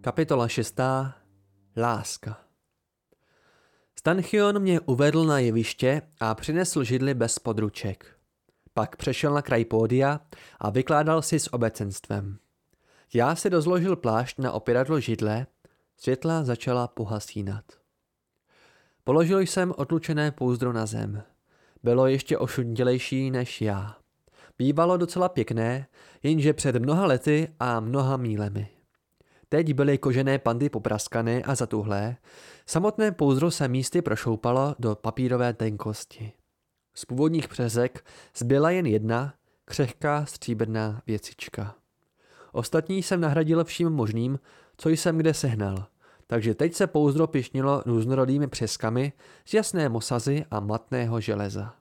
Kapitola 6. Láska Stanchion mě uvedl na jeviště a přinesl židli bez područek. Pak přešel na kraj pódia a vykládal si s obecenstvem. Já si rozložil plášť na opěradlo židle, světla začala pohasínat. Položil jsem otlučené pouzdro na zem. Bylo ještě ošundělejší než já. Bývalo docela pěkné, jenže před mnoha lety a mnoha mílemi. Teď byly kožené pandy popraskané a zatuhlé, samotné pouzdro se místy prošoupalo do papírové tenkosti. Z původních přezek zbyla jen jedna, křehká stříbrná věcička. Ostatní jsem nahradil vším možným, co jsem kde sehnal, takže teď se pouzdro pišnilo různorodými přeskami z jasné mosazy a matného železa.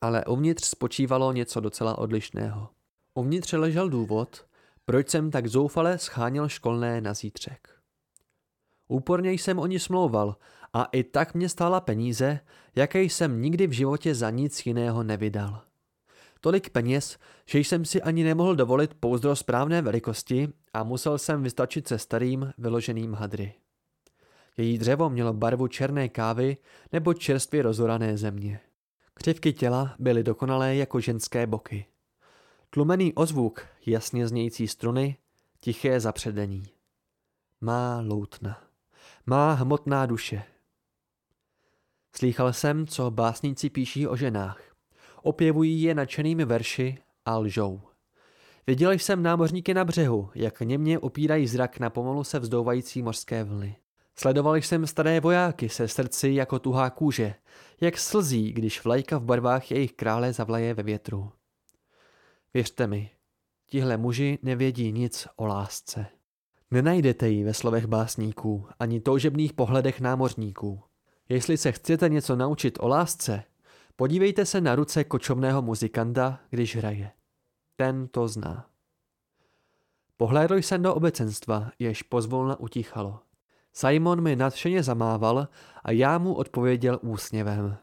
Ale uvnitř spočívalo něco docela odlišného. Uvnitř ležel důvod, proč jsem tak zoufale scháněl školné na zítřek. Úporně jsem o ní smlouval a i tak mě stála peníze, jaké jsem nikdy v životě za nic jiného nevydal. Tolik peněz, že jsem si ani nemohl dovolit pouzdro správné velikosti a musel jsem vystačit se starým, vyloženým hadry. Její dřevo mělo barvu černé kávy nebo čerstvě rozorané země. Křivky těla byly dokonalé jako ženské boky. Tlumený ozvuk, jasně znějící struny, tiché zapředení. Má loutna. Má hmotná duše. Slýchal jsem, co básníci píší o ženách. Opěvují je nadšenými verši a lžou. Viděl jsem námořníky na břehu, jak němě opírají zrak na pomalu se vzdouvající mořské vlny. Sledoval jsem staré vojáky se srdci jako tuhá kůže, jak slzí, když vlajka v barvách jejich krále zavlaje ve větru. Věřte mi, tihle muži nevědí nic o lásce. Nenajdete ji ve slovech básníků ani toužebných pohledech námořníků. Jestli se chcete něco naučit o lásce, podívejte se na ruce kočovného muzikanta, když hraje. Ten to zná. Pohlédl jsem do obecenstva, jež pozvolna utichalo. Simon mi nadšeně zamával a já mu odpověděl úsměvem.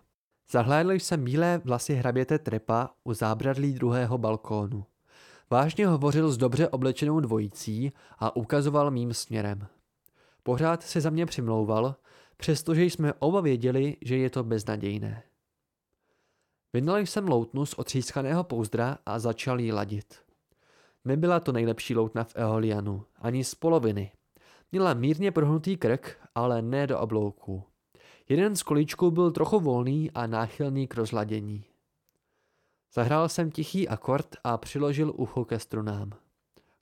Zahlédl jsem bílé vlasy hraběte trepa u zábradlí druhého balkónu. Vážně hovořil s dobře oblečenou dvojicí a ukazoval mým směrem. Pořád se za mě přimlouval, přestože jsme oba věděli, že je to beznadějné. Vynal jsem loutnu z otřískaného pouzdra a začal jí ladit. Nebyla to nejlepší loutna v Eolianu, ani z poloviny. Měla mírně prohnutý krk, ale ne do oblouku. Jeden z kolíčků byl trochu volný a náchylný k rozladění. Zahrál jsem tichý akord a přiložil ucho ke strunám.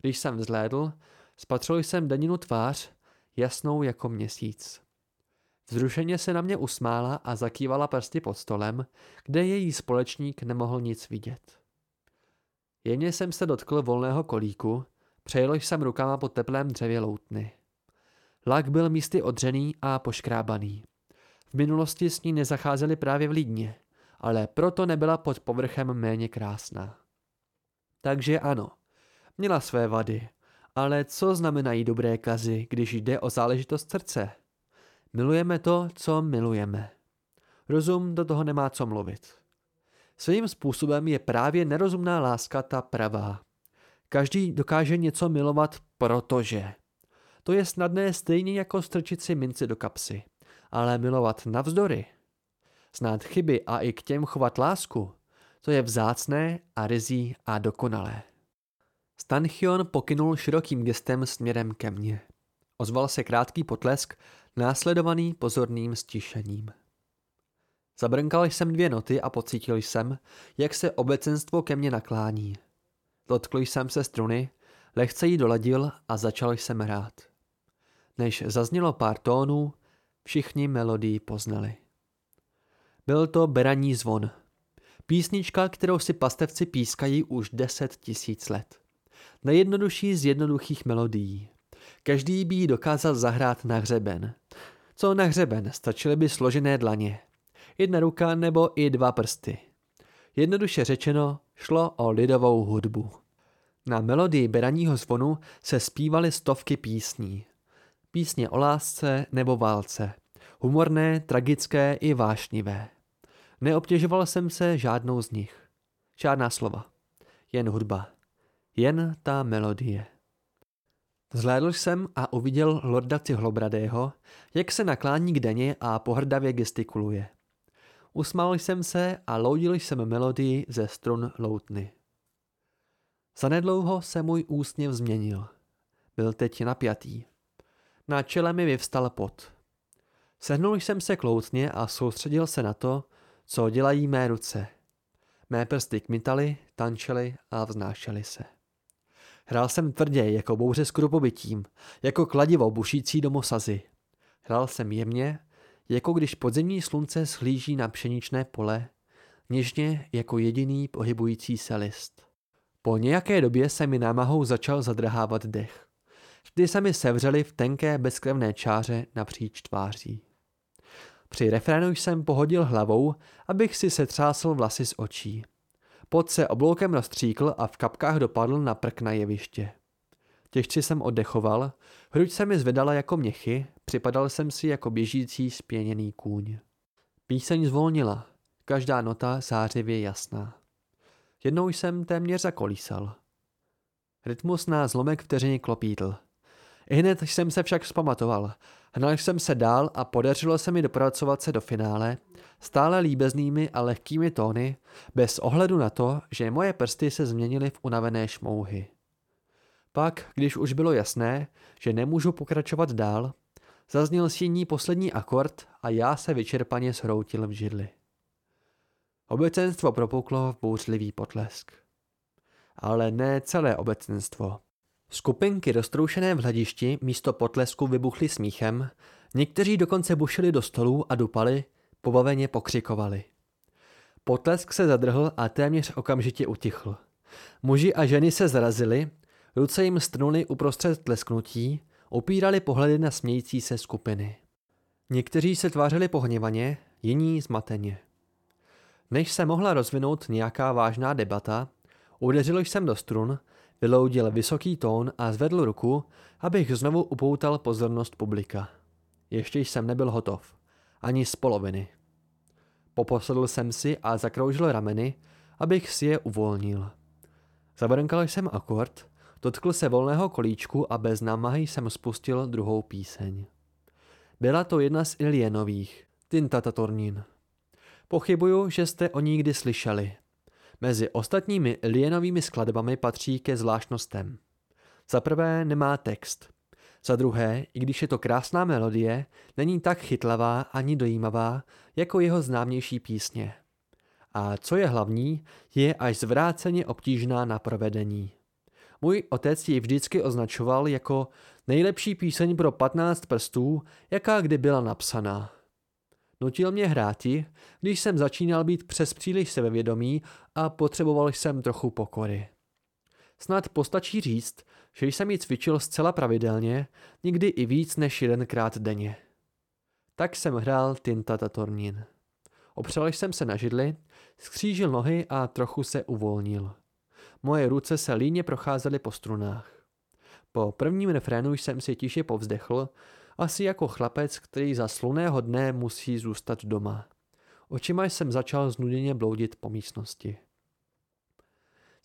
Když jsem vzhlédl, spatřil jsem Daninu tvář, jasnou jako měsíc. Vzrušeně se na mě usmála a zakývala prsty pod stolem, kde její společník nemohl nic vidět. Jemně jsem se dotkl volného kolíku, přejel jsem rukama po teplém dřevě loutny. Lak byl místy odřený a poškrábaný. V minulosti s ní nezacházeli právě v Lídně, ale proto nebyla pod povrchem méně krásná. Takže ano, měla své vady, ale co znamenají dobré kazy, když jde o záležitost srdce? Milujeme to, co milujeme. Rozum do toho nemá co mluvit. Svým způsobem je právě nerozumná láska ta pravá. Každý dokáže něco milovat, protože. To je snadné stejně jako strčit si minci do kapsy ale milovat navzdory, znát chyby a i k těm chovat lásku, to je vzácné a rizí a dokonalé. Stanchion pokynul širokým gestem směrem ke mně. Ozval se krátký potlesk, následovaný pozorným stišením. Zabrnkal jsem dvě noty a pocítil jsem, jak se obecenstvo ke mně naklání. Dotkl jsem se struny, lehce ji doladil a začal jsem hrát. Než zaznělo pár tónů, Všichni melodii poznali. Byl to beraní zvon. Písnička, kterou si pastevci pískají už deset tisíc let. Nejjednodušší z jednoduchých melodií. Každý by ji dokázal zahrát na hřeben. Co na hřeben, stačily by složené dlaně. Jedna ruka nebo i dva prsty. Jednoduše řečeno, šlo o lidovou hudbu. Na melodii beraního zvonu se zpívaly stovky písní. Písně o lásce nebo válce. Humorné, tragické i vášnivé. Neobtěžoval jsem se žádnou z nich. Žádná slova. Jen hudba. Jen ta melodie. Zhlédl jsem a uviděl lorda Cihlobradého, jak se naklání k deně a pohrdavě gestikuluje. Usmál jsem se a loudil jsem melodii ze strun loutny. Zanedlouho se můj úsměv změnil. Byl teď napjatý. Na čele mi vyvstal pot. Sehnul jsem se kloutně a soustředil se na to, co dělají mé ruce. Mé prsty kmitaly, tančily a vznášely se. Hrál jsem tvrdě, jako bouře s krupobytím, jako kladivo bušící do mosazy. Hrál jsem jemně, jako když podzemní slunce schlíží na pšeničné pole, něžně jako jediný pohybující se list. Po nějaké době se mi námahou začal zadrhávat dech. Vždy se mi sevřeli v tenké bezkrevné čáře napříč tváří. Při refrénu jsem pohodil hlavou, abych si setřásl vlasy z očí. Pot se obloukem rozstříkl a v kapkách dopadl na prk na jeviště. Těžci jsem oddechoval, hruď se mi zvedala jako měchy, připadal jsem si jako běžící spěněný kůň. Píseň zvolnila, každá nota zářivě jasná. Jednou jsem téměř zakolísal. Rytmus na zlomek vteřiny klopítl. I hned jsem se však zpamatoval. Hnal jsem se dál a podařilo se mi dopracovat se do finále, stále líbeznými a lehkými tóny, bez ohledu na to, že moje prsty se změnily v unavené šmouhy. Pak, když už bylo jasné, že nemůžu pokračovat dál, zazněl síní poslední akord a já se vyčerpaně shroutil v židli. Obecenstvo propuklo v bouřlivý potlesk. Ale ne celé obecenstvo. Skupinky roztroušené v hledišti místo potlesku vybuchly smíchem, někteří dokonce bušili do stolů a dupali, pobaveně pokřikovali. Potlesk se zadrhl a téměř okamžitě utichl. Muži a ženy se zrazili, ruce jim strnuly uprostřed tlesknutí, opírali pohledy na smějící se skupiny. Někteří se tvářili pohněvaně, jiní zmateně. Než se mohla rozvinout nějaká vážná debata, udeřil jsem do strun, vyloudil vysoký tón a zvedl ruku, abych znovu upoutal pozornost publika. Ještě jsem nebyl hotov. Ani z poloviny. Poposedl jsem si a zakroužil rameny, abych si je uvolnil. Zabrnkal jsem akord, dotkl se volného kolíčku a bez námahy jsem spustil druhou píseň. Byla to jedna z Ilienových, Tintatatornin. Pochybuju, že jste o ní kdy slyšeli. Mezi ostatními Ilienovými skladbami patří ke zvláštnostem. Za prvé nemá text. Za druhé, i když je to krásná melodie, není tak chytlavá ani dojímavá jako jeho známější písně. A co je hlavní, je až zvráceně obtížná na provedení. Můj otec ji vždycky označoval jako nejlepší píseň pro 15 prstů, jaká kdy byla napsaná. Nutil mě hráti, když jsem začínal být přes příliš sebevědomý a potřeboval jsem trochu pokory. Snad postačí říct, že jsem ji cvičil zcela pravidelně, někdy i víc než jedenkrát denně. Tak jsem hrál Tintatatornin. Opřel jsem se na židli, skřížil nohy a trochu se uvolnil. Moje ruce se líně procházely po strunách. Po prvním refrénu jsem si tiše povzdechl, asi jako chlapec, který za sluného dne musí zůstat doma. Očima jsem začal znuděně bloudit po místnosti.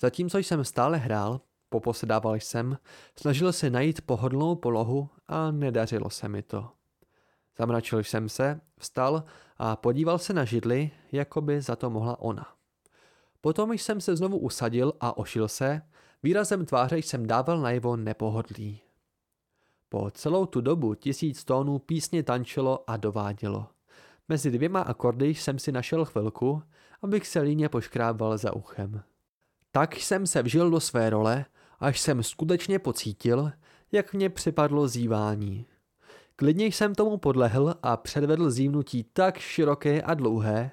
Zatímco jsem stále hrál, poposedával jsem, snažil se najít pohodlnou polohu a nedařilo se mi to. Zamračil jsem se, vstal a podíval se na židli, jako by za to mohla ona. Potom jsem se znovu usadil a ošil se, výrazem tváře jsem dával najevo nepohodlí. Po celou tu dobu tisíc tónů písně tančilo a dovádělo. Mezi dvěma akordy jsem si našel chvilku, abych se líně poškrábal za uchem. Tak jsem se vžil do své role, až jsem skutečně pocítil, jak mě připadlo zívání. Klidně jsem tomu podlehl a předvedl zívnutí tak široké a dlouhé,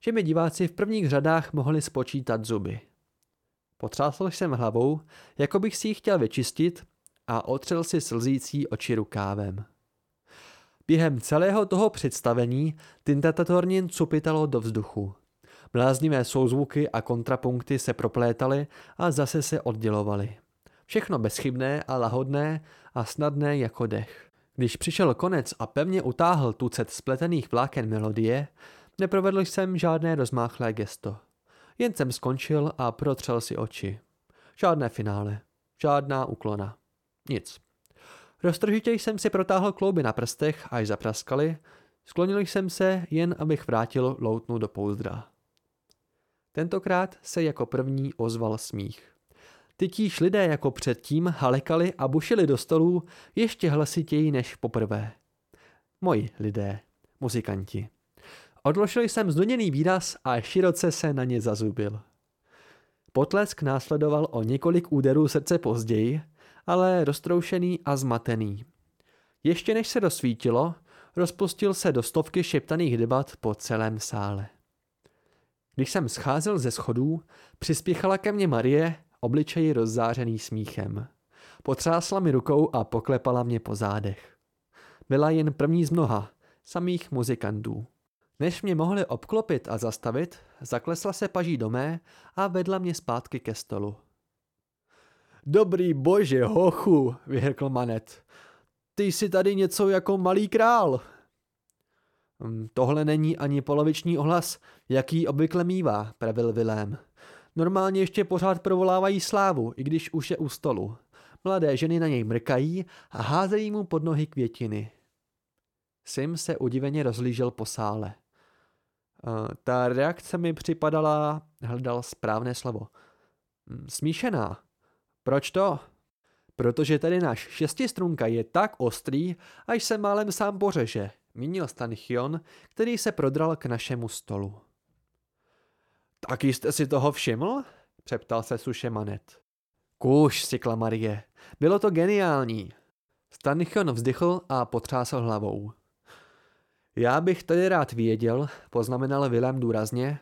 že mi diváci v prvních řadách mohli spočítat zuby. Potřásl jsem hlavou, jako bych si ji chtěl vyčistit a otřel si slzící oči rukávem. Během celého toho představení Tintatatornin cupitalo do vzduchu. Bláznivé souzvuky a kontrapunkty se proplétaly a zase se oddělovaly. Všechno bezchybné a lahodné a snadné jako dech. Když přišel konec a pevně utáhl tucet spletených vláken melodie, neprovedl jsem žádné rozmáchlé gesto. Jen jsem skončil a protřel si oči. Žádné finále, žádná uklona. Nic. Roztržitě jsem si protáhl klouby na prstech, až zapraskali, sklonil jsem se, jen abych vrátil loutnu do pouzdra. Tentokrát se jako první ozval smích. Tytíž lidé jako předtím halekali a bušili do stolů ještě hlasitěji než poprvé. Moji lidé, muzikanti. Odložil jsem zduněný výraz a široce se na ně zazubil. Potlesk následoval o několik úderů srdce později, ale roztroušený a zmatený. Ještě než se rozsvítilo, rozpustil se do stovky šeptaných debat po celém sále. Když jsem scházel ze schodů, přispěchala ke mně Marie, obličeji rozzářený smíchem. Potřásla mi rukou a poklepala mě po zádech. Byla jen první z mnoha, samých muzikantů. Než mě mohli obklopit a zastavit, zaklesla se paží do mé a vedla mě zpátky ke stolu. Dobrý bože, hochu, vyhrkl Manet. Ty jsi tady něco jako malý král. Hm, tohle není ani poloviční ohlas, jaký obvykle mívá, pravil Vilém. Normálně ještě pořád provolávají slávu, i když už je u stolu. Mladé ženy na něj mrkají a házejí mu pod nohy květiny. Sim se udiveně rozlížel po sále. Ta reakce mi připadala, hledal správné slovo, hm, smíšená. Proč to? Protože tady náš šestistrunka je tak ostrý, až se málem sám pořeže, mínil Stanchion, který se prodral k našemu stolu. Taky jste si toho všiml? přeptal se Sušemanet. Kuš, sykla Marie. Bylo to geniální. Stanichion vzdychl a potřásl hlavou. Já bych tedy rád věděl, poznamenal Vilém důrazně,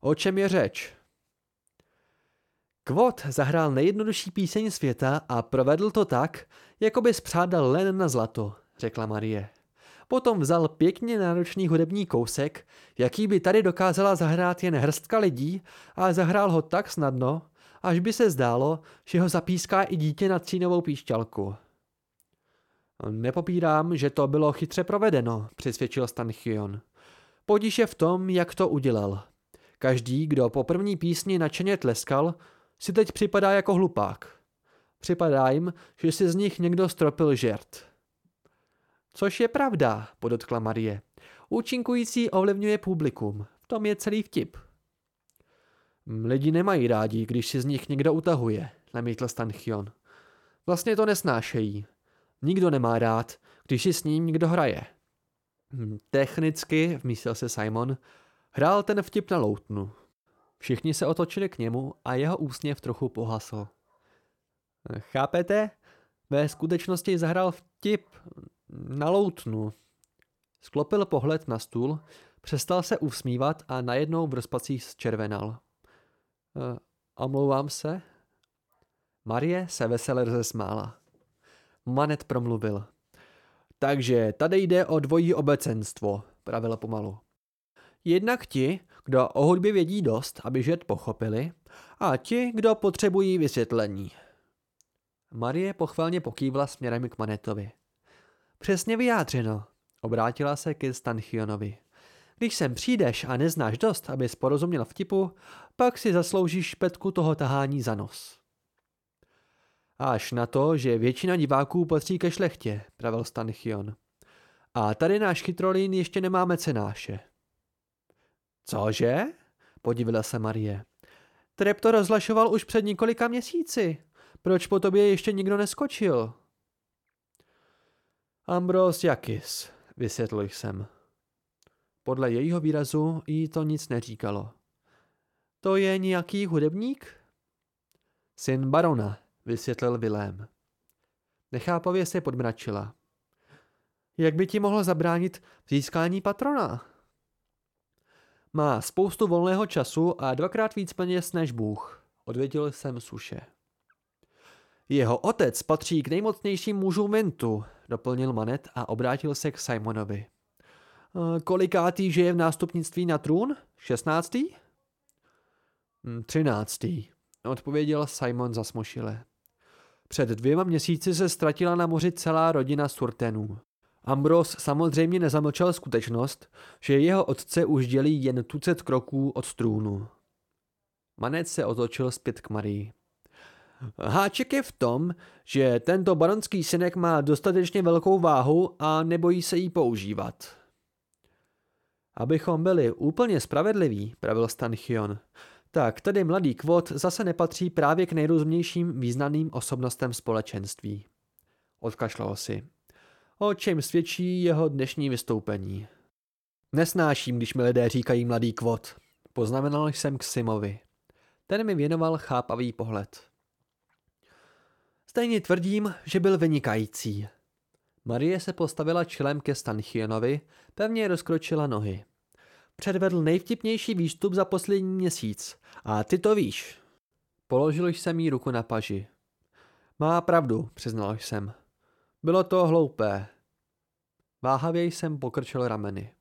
o čem je řeč. Kvot zahrál nejjednodušší píseň světa a provedl to tak, jako by spřádal len na zlato, řekla Marie. Potom vzal pěkně náročný hudební kousek, jaký by tady dokázala zahrát jen hrstka lidí, a zahrál ho tak snadno, až by se zdálo, že ho zapíská i dítě na cínovou píšťalku. Nepopírám, že to bylo chytře provedeno, přisvědčil Stanchion. Podíš je v tom, jak to udělal. Každý, kdo po první písni nadšeně tleskal, si teď připadá jako hlupák. Připadá jim, že si z nich někdo stropil žert. Což je pravda, podotkla Marie. Účinkující ovlivňuje publikum. V tom je celý vtip. Lidi nemají rádi, když si z nich někdo utahuje, namítl Stanchion. Vlastně to nesnášejí. Nikdo nemá rád, když si s ním někdo hraje. Hm, technicky, vmístil se Simon, hrál ten vtip na loutnu. Všichni se otočili k němu a jeho úsměv trochu pohasl. Chápete? Ve skutečnosti zahrál vtip na loutnu. Sklopil pohled na stůl, přestal se usmívat a najednou v rozpacích zčervenal. E, omlouvám se? Marie se vesele rozesmála. Manet promluvil. Takže tady jde o dvojí obecenstvo, pravila pomalu. Jednak ti, kdo o hudbě vědí dost, aby žet pochopili, a ti, kdo potřebují vysvětlení. Marie pochvalně pokývla směrem k Manetovi. Přesně vyjádřeno, obrátila se ke Stanchionovi. Když sem přijdeš a neznáš dost, abys porozuměl vtipu, pak si zasloužíš špetku toho tahání za nos. Až na to, že většina diváků patří ke šlechtě, pravil Stanchion. A tady náš chytrolín ještě nemá mecenáše. Cože? Podivila se Marie. Trep to rozlašoval už před několika měsíci. Proč po tobě ještě nikdo neskočil? Ambros Jakis, vysvětlil jsem. Podle jejího výrazu jí to nic neříkalo. To je nějaký hudebník? Syn barona, vysvětlil Vilém. Nechápavě se podmračila. Jak by ti mohl zabránit v získání patrona? Má spoustu volného času a dvakrát víc peněz než Bůh, odvěděl jsem suše. Jeho otec patří k nejmocnějším mužům Mintu, doplnil Manet a obrátil se k Simonovi. Kolikátý žije v nástupnictví na trůn? Šestnáctý? Hm, třináctý, odpověděl Simon zasmošile. Před dvěma měsíci se ztratila na moři celá rodina Surtenů. Ambros samozřejmě nezamlčel skutečnost, že jeho otce už dělí jen tucet kroků od trůnu. Manec se otočil zpět k Marii. Háček je v tom, že tento baronský synek má dostatečně velkou váhu a nebojí se jí používat. Abychom byli úplně spravedliví, pravil Stanchion, tak tedy mladý kvot zase nepatří právě k nejrozumnějším významným osobnostem společenství. Odkašlal si. O čem svědčí jeho dnešní vystoupení. Nesnáším, když mi lidé říkají mladý kvot. Poznamenal jsem k Simovi. Ten mi věnoval chápavý pohled. Stejně tvrdím, že byl vynikající. Marie se postavila čelem ke Stanchionovi, pevně rozkročila nohy. Předvedl nejvtipnější výstup za poslední měsíc. A ty to víš. Položil jsem jí ruku na paži. Má pravdu, přiznal jsem. Bylo to hloupé. Váhavě jsem pokrčil rameny.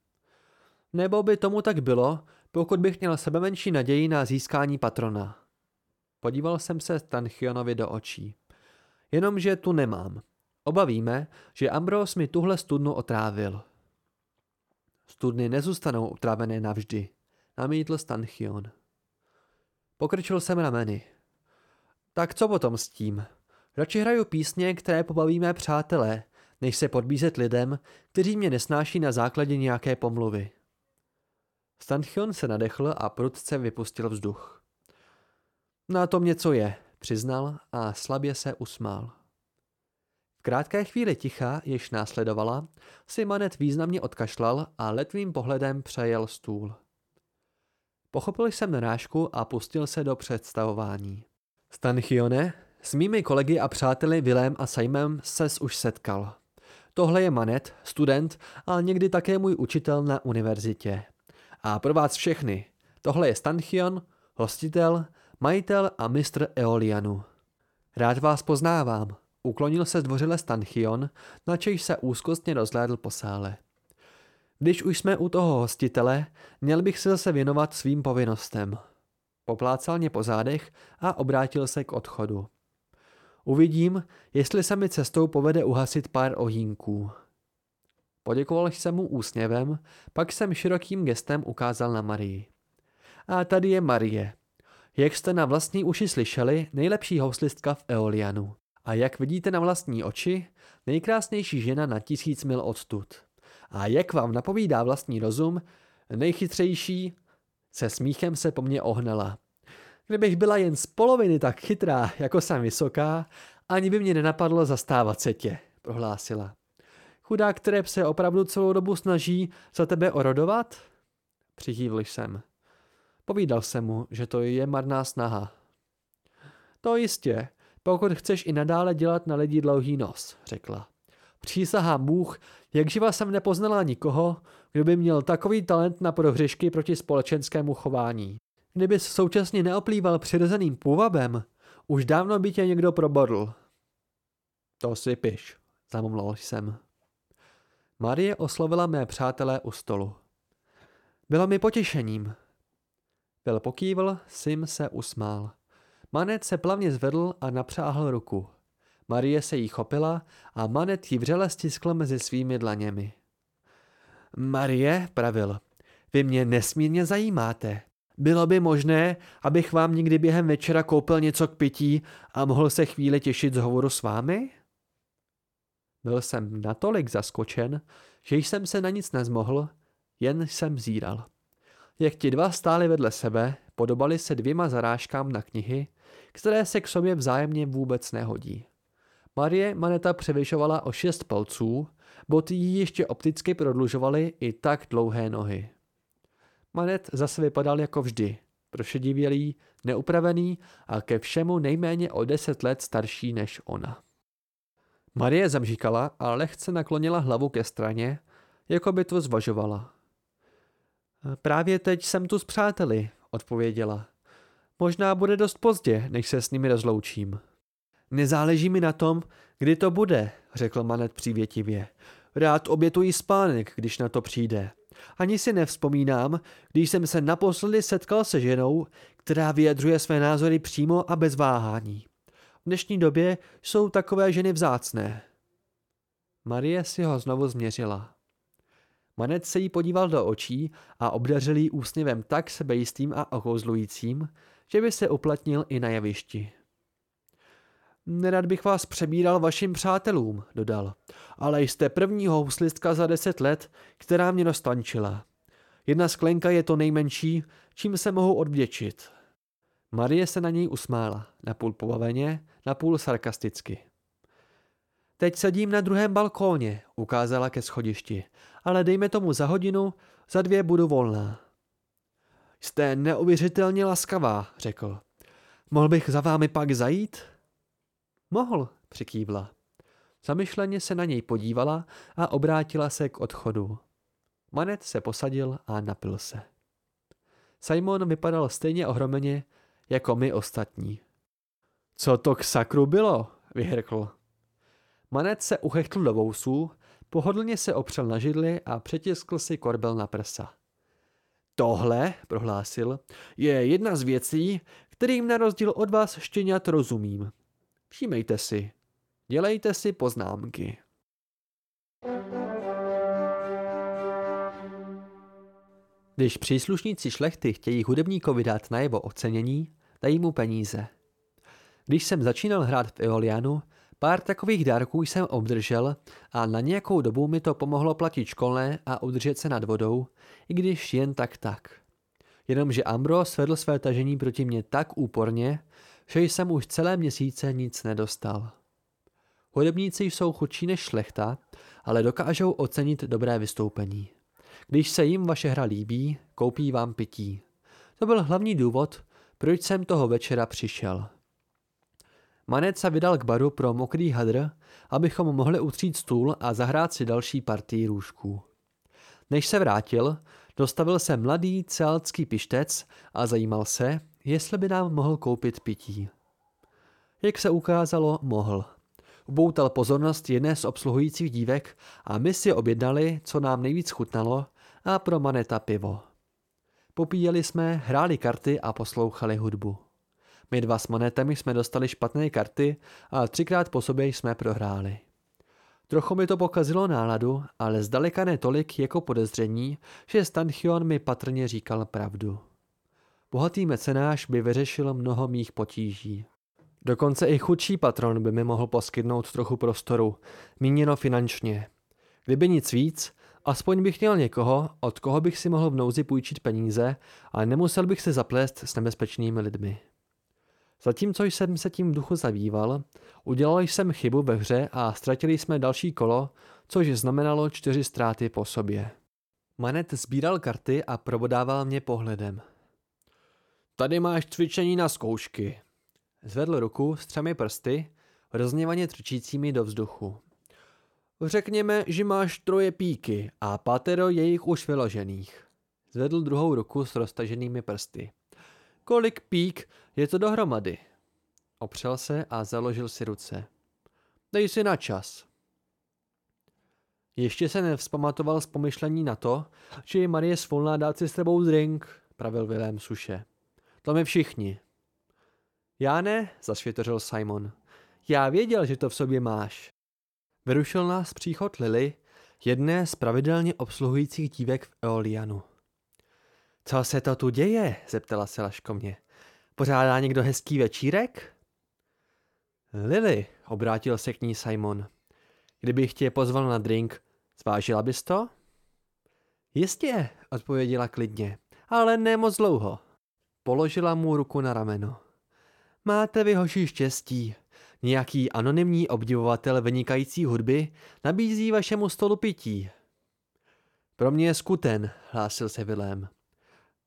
Nebo by tomu tak bylo, pokud bych měl sebe menší naději na získání patrona. Podíval jsem se Stanchionovi do očí. Jenomže tu nemám. Obavíme, že Ambros mi tuhle studnu otrávil. Studny nezůstanou utrávené navždy, namítl Stanchion. Pokrčil jsem rameny. Tak co potom s tím? Radši hraju písně, které pobavíme přátelé, než se podbízet lidem, kteří mě nesnáší na základě nějaké pomluvy. Stanchion se nadechl a prudce vypustil vzduch. Na tom něco je, přiznal a slabě se usmál. V krátké chvíli ticha, jež následovala, si Manet významně odkašlal a letvým pohledem přejel stůl. Pochopil jsem narážku a pustil se do představování. Stanchione, s mými kolegy a přáteli Vilém a Saimem ses už setkal. Tohle je Manet, student a někdy také můj učitel na univerzitě. A pro vás všechny, tohle je Stanchion, hostitel, majitel a mistr Eolianu. Rád vás poznávám, uklonil se zdvořile Stanchion, načež se úzkostně rozhlédl po sále. Když už jsme u toho hostitele, měl bych se zase věnovat svým povinnostem. Poplácal mě po zádech a obrátil se k odchodu. Uvidím, jestli se mi cestou povede uhasit pár ohýnků. Poděkoval jsem mu úsměvem, pak jsem širokým gestem ukázal na Marii. A tady je Marie. Jak jste na vlastní uši slyšeli, nejlepší houslistka v Eolianu. A jak vidíte na vlastní oči, nejkrásnější žena na tisíc mil odtud. A jak vám napovídá vlastní rozum, nejchytřejší, se smíchem se po mně ohnala. Kdybych byla jen z poloviny tak chytrá, jako jsem vysoká, ani by mě nenapadlo zastávat se tě, prohlásila. Chudák které se opravdu celou dobu snaží za tebe orodovat? Přichývl jsem. Povídal jsem mu, že to je marná snaha. To jistě, pokud chceš i nadále dělat na lidi dlouhý nos, řekla. Přísahám Bůh, jak živa jsem nepoznala nikoho, kdo by měl takový talent na prohřešky proti společenskému chování. Kdybys současně neoplýval přirozeným půvabem, už dávno by tě někdo probodl. To si piš, zamumlal jsem. Marie oslovila mé přátelé u stolu. Bylo mi potěšením. Byl pokývl, Sim se usmál. Manet se plavně zvedl a napřáhl ruku. Marie se jí chopila a Manet ji vřele stiskl mezi svými dlaněmi. Marie, pravil, vy mě nesmírně zajímáte. Bylo by možné, abych vám někdy během večera koupil něco k pití a mohl se chvíli těšit z hovoru s vámi? Byl jsem natolik zaskočen, že jsem se na nic nezmohl, jen jsem zíral. Jak ti dva stáli vedle sebe, podobali se dvěma zarážkám na knihy, které se k sobě vzájemně vůbec nehodí. Marie Maneta převyšovala o šest palců, boty jí ještě opticky prodlužovaly i tak dlouhé nohy. Manet zase vypadal jako vždy, prošedivělý, neupravený a ke všemu nejméně o deset let starší než ona. Marie zamžíkala a lehce naklonila hlavu ke straně, jako by to zvažovala. Právě teď jsem tu s přáteli, odpověděla. Možná bude dost pozdě, než se s nimi rozloučím. Nezáleží mi na tom, kdy to bude, řekl Manet přívětivě. Rád obětuji spánek, když na to přijde. Ani si nevzpomínám, když jsem se naposledy setkal se ženou, která vyjadřuje své názory přímo a bez váhání. V dnešní době jsou takové ženy vzácné. Marie si ho znovu změřila. Manec se jí podíval do očí a obdařil jí úsměvem tak sebejistým a okouzlujícím, že by se uplatnil i na jevišti. Nerad bych vás přebíral vašim přátelům, dodal, ale jste první houslistka za deset let, která mě dostančila. Jedna sklenka je to nejmenší, čím se mohu odvděčit. Marie se na něj usmála, napůl pobaveně, napůl sarkasticky. Teď sedím na druhém balkóně, ukázala ke schodišti, ale dejme tomu za hodinu, za dvě budu volná. Jste neuvěřitelně laskavá, řekl. Mohl bych za vámi pak zajít? Mohl, přikývla. Zamyšleně se na něj podívala a obrátila se k odchodu. Manet se posadil a napil se. Simon vypadal stejně ohromeně jako my ostatní. Co to k sakru bylo? vyhrkl. Manet se uchechtl do vousů, pohodlně se opřel na židli a přetiskl si korbel na prsa. Tohle, prohlásil, je jedna z věcí, kterým na rozdíl od vás štěňat rozumím. Všímejte si. Dělejte si poznámky. Když příslušníci šlechty chtějí hudebníkovi dát najevo ocenění, dají mu peníze. Když jsem začínal hrát v Eolianu, pár takových dárků jsem obdržel a na nějakou dobu mi to pomohlo platit školné a udržet se nad vodou, i když jen tak tak. Jenomže Ambro svedl své tažení proti mně tak úporně, že jsem už celé měsíce nic nedostal. Hudebníci jsou chudší než šlechta, ale dokážou ocenit dobré vystoupení. Když se jim vaše hra líbí, koupí vám pití. To byl hlavní důvod, proč jsem toho večera přišel. Manec se vydal k baru pro mokrý hadr, abychom mohli utřít stůl a zahrát si další partii růžků. Než se vrátil, dostavil se mladý celtský pištec a zajímal se, jestli by nám mohl koupit pití. Jak se ukázalo, mohl. Uboutal pozornost jedné z obsluhujících dívek a my si objednali, co nám nejvíc chutnalo a pro maneta pivo. Popíjeli jsme, hráli karty a poslouchali hudbu. My dva s manetami jsme dostali špatné karty a třikrát po sobě jsme prohráli. Trochu mi to pokazilo náladu, ale zdaleka ne tolik jako podezření, že Stanchion mi patrně říkal pravdu. Bohatý mecenáš by vyřešil mnoho mých potíží. Dokonce i chudší patron by mi mohl poskytnout trochu prostoru, míněno finančně. Kdyby nic víc, aspoň bych měl někoho, od koho bych si mohl v nouzi půjčit peníze a nemusel bych se zaplést s nebezpečnými lidmi. Zatímco jsem se tím v duchu zabýval, udělal jsem chybu ve hře a ztratili jsme další kolo, což znamenalo čtyři ztráty po sobě. Manet sbíral karty a probodával mě pohledem. Tady máš cvičení na zkoušky. Zvedl ruku s třemi prsty, rozněvaně trčícími do vzduchu. Řekněme, že máš troje píky a patero je jich už vyložených. Zvedl druhou ruku s roztaženými prsty. Kolik pík je to dohromady? Opřel se a založil si ruce. Dej si na čas. Ještě se nevzpamatoval z pomyšlení na to, že je Marie svolná dát si s tebou drink, pravil Vilém suše. To my všichni. Já ne, zasvětořil Simon. Já věděl, že to v sobě máš. Vyrušil nás příchod Lily, jedné z pravidelně obsluhujících dívek v Eolianu. Co se to tu děje? zeptala se laškovně. Pořádá někdo hezký večírek? Lily, obrátil se k ní Simon. Kdybych tě pozval na drink, zvážila bys to? Jistě, odpověděla klidně, ale ne moc dlouho. Položila mu ruku na rameno. Máte vy hoši štěstí. Nějaký anonymní obdivovatel vynikající hudby nabízí vašemu stolu pití. Pro mě je skuten, hlásil se Vilém.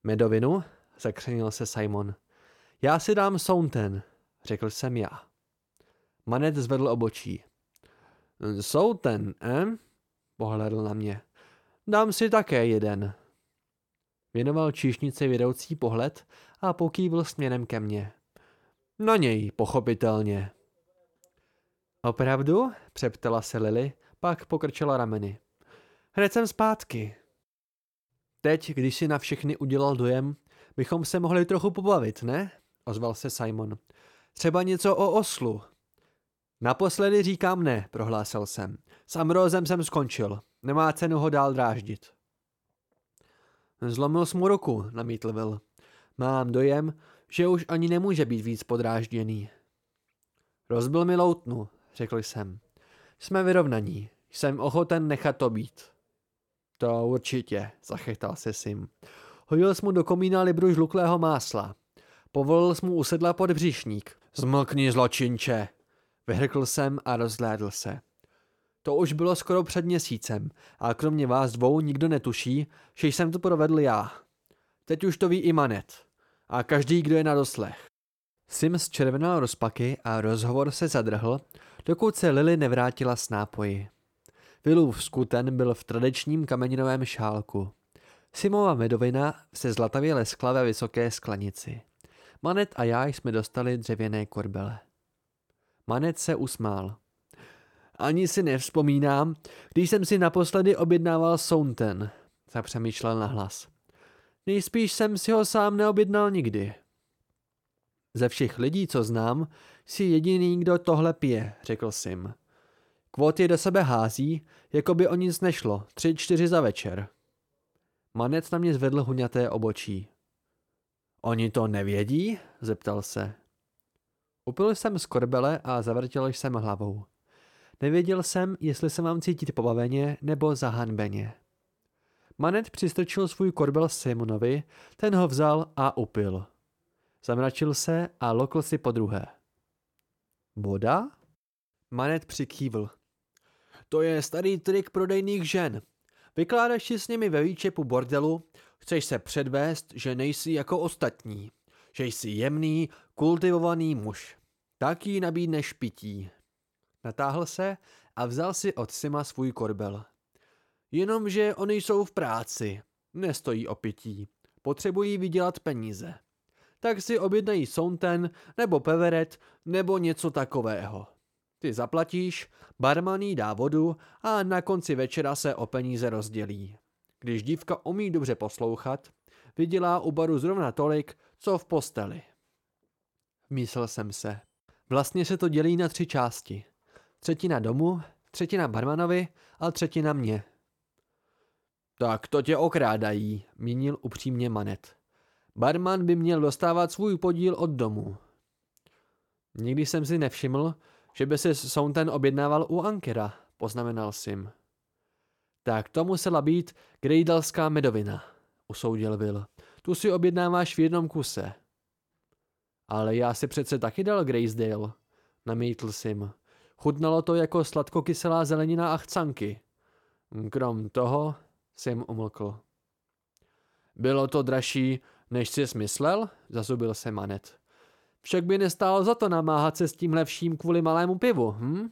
Medovinu? zakřenil se Simon. Já si dám sounten, řekl jsem já. Manet zvedl obočí. Souten, eh? Pohledl na mě. Dám si také jeden. Věnoval číšnici vědoucí pohled a pokývil směrem ke mně. Na něj, pochopitelně. Opravdu? přeptala se Lily, pak pokrčila rameny. Hned jsem zpátky. Teď, když si na všechny udělal dojem, bychom se mohli trochu pobavit, ne? Ozval se Simon. Třeba něco o oslu. Naposledy říkám ne, prohlásil jsem. S Amrózem jsem skončil. Nemá cenu ho dál dráždit. Zlomil jsi mu ruku, namítl Will. Mám dojem, že už ani nemůže být víc podrážděný. Rozbil mi loutnu, řekl jsem. Jsme vyrovnaní. Jsem ochoten nechat to být. To určitě, zachytal se Sim. Hodil jsi mu do komína libru žluklého másla. Povolil jsi mu usedla pod břišník. Zmlkni, zločinče, vyhrkl jsem a rozhlédl se. To už bylo skoro před měsícem a kromě vás dvou nikdo netuší, že jsem to provedl já. Teď už to ví i Manet. A každý, kdo je na doslech. Sims červenal rozpaky a rozhovor se zadrhl, dokud se Lily nevrátila s nápoji. Vilův skuten byl v tradičním kameninovém šálku. Simova medovina se zlatavě leskla ve vysoké sklenici. Manet a já jsme dostali dřevěné korbele. Manet se usmál. Ani si nevzpomínám, když jsem si naposledy objednával sounten, zapřemýšlel na hlas. Nejspíš jsem si ho sám neobjednal nikdy. Ze všech lidí, co znám, si jediný, kdo tohle pije, řekl Sim. Je do sebe hází, jako by o nic nešlo, tři, čtyři za večer. Manec na mě zvedl huňaté obočí. Oni to nevědí? zeptal se. Upil jsem z korbele a zavrtěl jsem hlavou. Nevěděl jsem, jestli se mám cítit pobaveně nebo zahanbeně. Manet přistrčil svůj korbel Simonovi, ten ho vzal a upil. Zamračil se a lokl si po druhé. Voda? Manet přikývl. To je starý trik prodejných žen. Vykládáš si s nimi ve výčepu bordelu, chceš se předvést, že nejsi jako ostatní, že jsi jemný, kultivovaný muž. Tak jí nabídneš pití. Natáhl se a vzal si od Sima svůj korbel. Jenomže oni jsou v práci, nestojí o pití, potřebují vydělat peníze. Tak si objednají sounten nebo peveret nebo něco takového. Ty zaplatíš, barman dá vodu a na konci večera se o peníze rozdělí. Když dívka umí dobře poslouchat, vydělá u baru zrovna tolik, co v posteli. Myslel jsem se. Vlastně se to dělí na tři části. Třetina domu, třetina barmanovi a třetina mě. Tak to tě okrádají, mínil upřímně Manet. Barman by měl dostávat svůj podíl od domu. Nikdy jsem si nevšiml, že by se Sounten objednával u Ankera, poznamenal Sim. Tak to musela být grejdalská medovina, usoudil Will. Tu si objednáváš v jednom kuse. Ale já si přece taky dal Graysdale, namítl Sim. Chutnalo to jako sladkokyselá zelenina a chcanky. Krom toho Sim umlkl. Bylo to dražší, než jsi smyslel? Zazubil se Manet. Však by nestálo za to namáhat se s tím vším kvůli malému pivu, hm?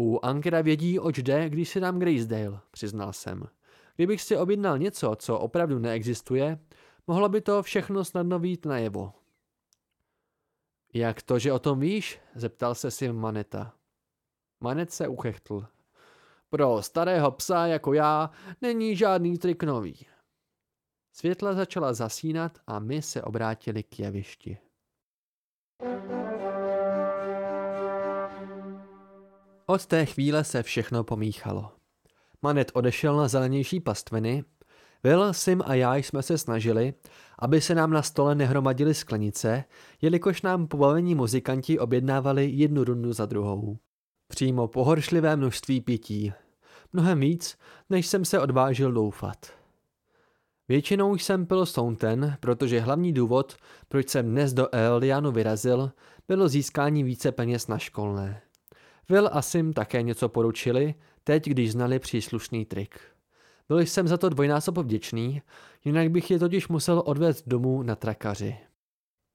U Ankera vědí, oč jde, když si dám Graysdale, přiznal jsem. Kdybych si objednal něco, co opravdu neexistuje, mohlo by to všechno snadno vít najevo. Jak to, že o tom víš? zeptal se si Maneta. Manet se uchechtl. Pro starého psa jako já není žádný trik nový. Světla začala zasínat a my se obrátili k jevišti. Od té chvíle se všechno pomíchalo. Manet odešel na zelenější pastviny, Will, Sim a já jsme se snažili, aby se nám na stole nehromadily sklenice, jelikož nám pobavení muzikanti objednávali jednu rundu za druhou. Přímo pohoršlivé množství pití. Mnohem víc, než jsem se odvážil doufat. Většinou jsem pil Sounten, protože hlavní důvod, proč jsem dnes do Eolianu vyrazil, bylo získání více peněz na školné. Will a Sim také něco poručili, teď když znali příslušný trik. Byl jsem za to dvojnásob vděčný, jinak bych je totiž musel odvést domů na trakaři.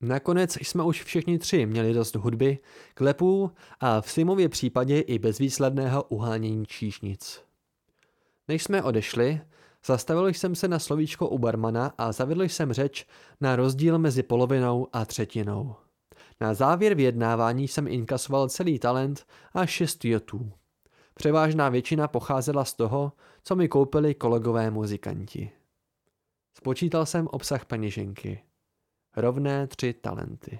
Nakonec jsme už všichni tři měli dost hudby, klepů a v Simově případě i bezvýsledného uhánění číšnic. Než jsme odešli, zastavil jsem se na slovíčko u barmana a zavedl jsem řeč na rozdíl mezi polovinou a třetinou. Na závěr vyjednávání jsem inkasoval celý talent a šest jotů. Převážná většina pocházela z toho, co mi koupili kolegové muzikanti. Spočítal jsem obsah peněženky. Rovné tři talenty.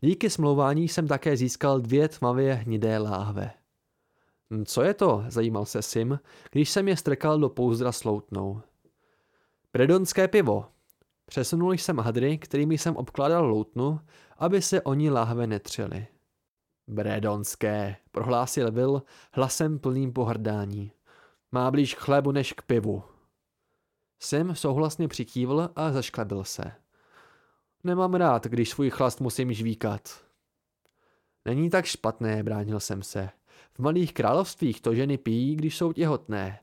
Díky smlouvání jsem také získal dvě tmavě hnědé láhve. Hm, co je to? zajímal se Sim, když jsem je strkal do pouzdra sloutnou. Predonské pivo. Přesunul jsem hadry, kterými jsem obkládal loutnu, aby se oni láhve netřeli. Bredonské, prohlásil Will hlasem plným pohrdání. Má blíž k chlébu než k pivu. Sim souhlasně přikývl a zašklebil se. Nemám rád, když svůj chlast musím žvíkat. Není tak špatné, bránil jsem se. V malých královstvích to ženy pijí, když jsou těhotné.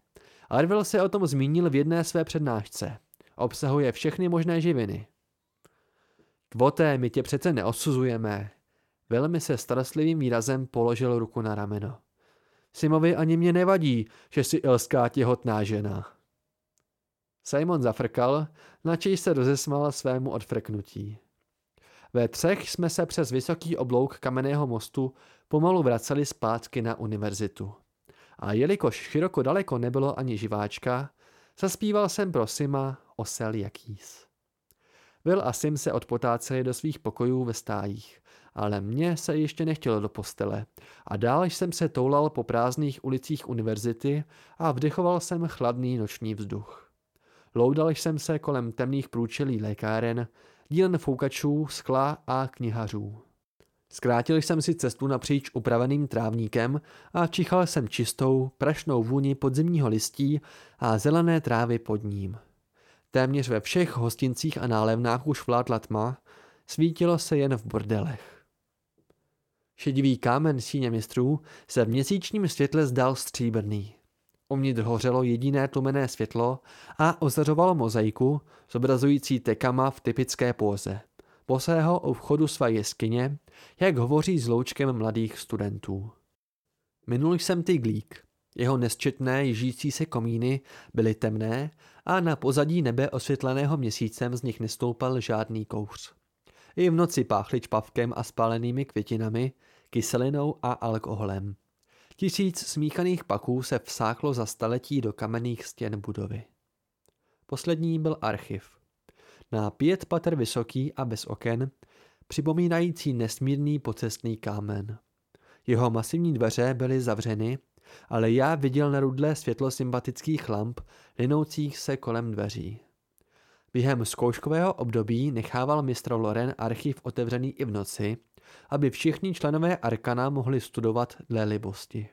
Arvel se o tom zmínil v jedné své přednášce. Obsahuje všechny možné živiny. Kvoté, my tě přece neosuzujeme. Velmi se starostlivým výrazem položil ruku na rameno. Simovi ani mě nevadí, že jsi ilská těhotná žena. Simon zafrkal, načež se rozesmál svému odfrknutí. Ve třech jsme se přes vysoký oblouk kamenného mostu pomalu vraceli zpátky na univerzitu. A jelikož široko daleko nebylo ani živáčka, zaspíval jsem pro Sima osel jakýs. Will a Sim se odpotáceli do svých pokojů ve stájích, ale mně se ještě nechtělo do postele a dál jsem se toulal po prázdných ulicích univerzity a vdychoval jsem chladný noční vzduch. Loudal jsem se kolem temných průčelí lékáren, dílen foukačů, skla a knihařů. Zkrátil jsem si cestu napříč upraveným trávníkem a čichal jsem čistou, prašnou vůni podzimního listí a zelené trávy pod ním. Téměř ve všech hostincích a nálevnách už vládla tma, svítilo se jen v bordelech. Šedivý kámen síně mistrů se v měsíčním světle zdál stříbrný. Uvnitř hořelo jediné tlumené světlo a ozařovalo mozaiku, zobrazující tekama v typické póze. Posého u vchodu své jeskyně, jak hovoří s loučkem mladých studentů. Minul jsem tyglík. Jeho nesčetné jižící se komíny byly temné a na pozadí nebe osvětleného měsícem z nich nestoupal žádný kouř. I v noci páchli čpavkem a spálenými květinami, kyselinou a alkoholem. Tisíc smíchaných paků se vsáklo za staletí do kamenných stěn budovy. Poslední byl archiv. Na pět pater vysoký a bez oken, připomínající nesmírný pocestný kámen. Jeho masivní dveře byly zavřeny, ale já viděl na rudlé světlo sympatických lamp linoucích se kolem dveří. Během zkouškového období nechával mistr Loren archiv otevřený i v noci, aby všichni členové Arkana mohli studovat dle libosti.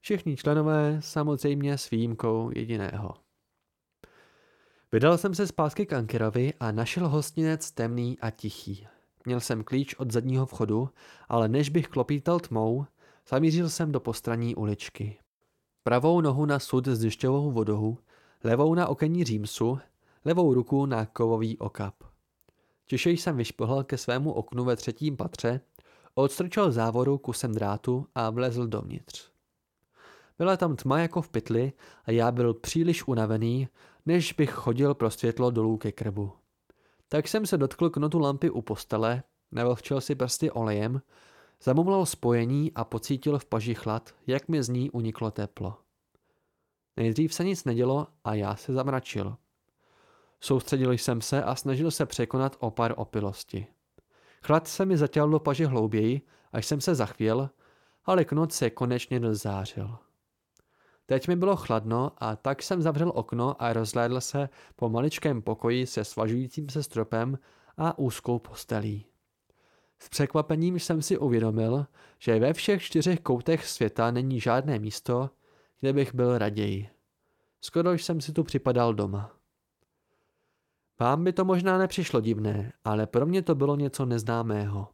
Všichni členové samozřejmě s výjimkou jediného. Vydal jsem se zpátky k Ankerovi a našel hostinec temný a tichý. Měl jsem klíč od zadního vchodu, ale než bych klopítal tmou, zamířil jsem do postraní uličky. Pravou nohu na sud s dešťovou vodou, levou na okenní římsu, levou ruku na kovový okap. Tiše jsem vyšplhl ke svému oknu ve třetím patře, odstrčil závoru kusem drátu a vlezl dovnitř. Byla tam tma jako v pytli a já byl příliš unavený, než bych chodil pro světlo dolů ke krbu. Tak jsem se dotkl knotu lampy u postele, navlhčil si prsty olejem, zamumlal spojení a pocítil v paži chlad, jak mi z ní uniklo teplo. Nejdřív se nic nedělo a já se zamračil. Soustředil jsem se a snažil se překonat opar opilosti. Chlad se mi zatěl do paže hlouběji, až jsem se zachvěl, ale knot se konečně dozářil. Teď mi bylo chladno a tak jsem zavřel okno a rozhlédl se po maličkém pokoji se svažujícím se stropem a úzkou postelí. S překvapením jsem si uvědomil, že ve všech čtyřech koutech světa není žádné místo, kde bych byl raději. Skoro jsem si tu připadal doma. Vám by to možná nepřišlo divné, ale pro mě to bylo něco neznámého.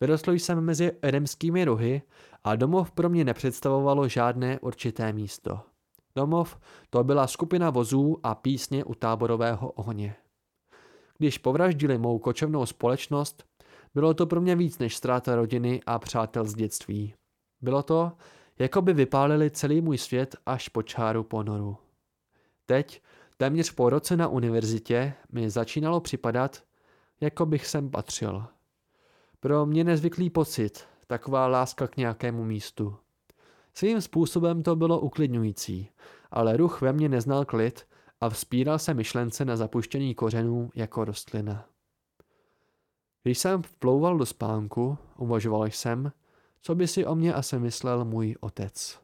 Vyrostl jsem mezi edemskými ruhy a domov pro mě nepředstavovalo žádné určité místo. Domov to byla skupina vozů a písně u táborového ohně. Když povraždili mou kočovnou společnost, bylo to pro mě víc než ztráta rodiny a přátel z dětství. Bylo to, jako by vypálili celý můj svět až po čáru ponoru. Teď, téměř po roce na univerzitě, mi začínalo připadat, jako bych sem patřil. Pro mě nezvyklý pocit, taková láska k nějakému místu. Svým způsobem to bylo uklidňující, ale ruch ve mně neznal klid a vzpíral se myšlence na zapuštění kořenů jako rostlina. Když jsem vplouval do spánku, uvažoval jsem, co by si o mě asi myslel můj otec.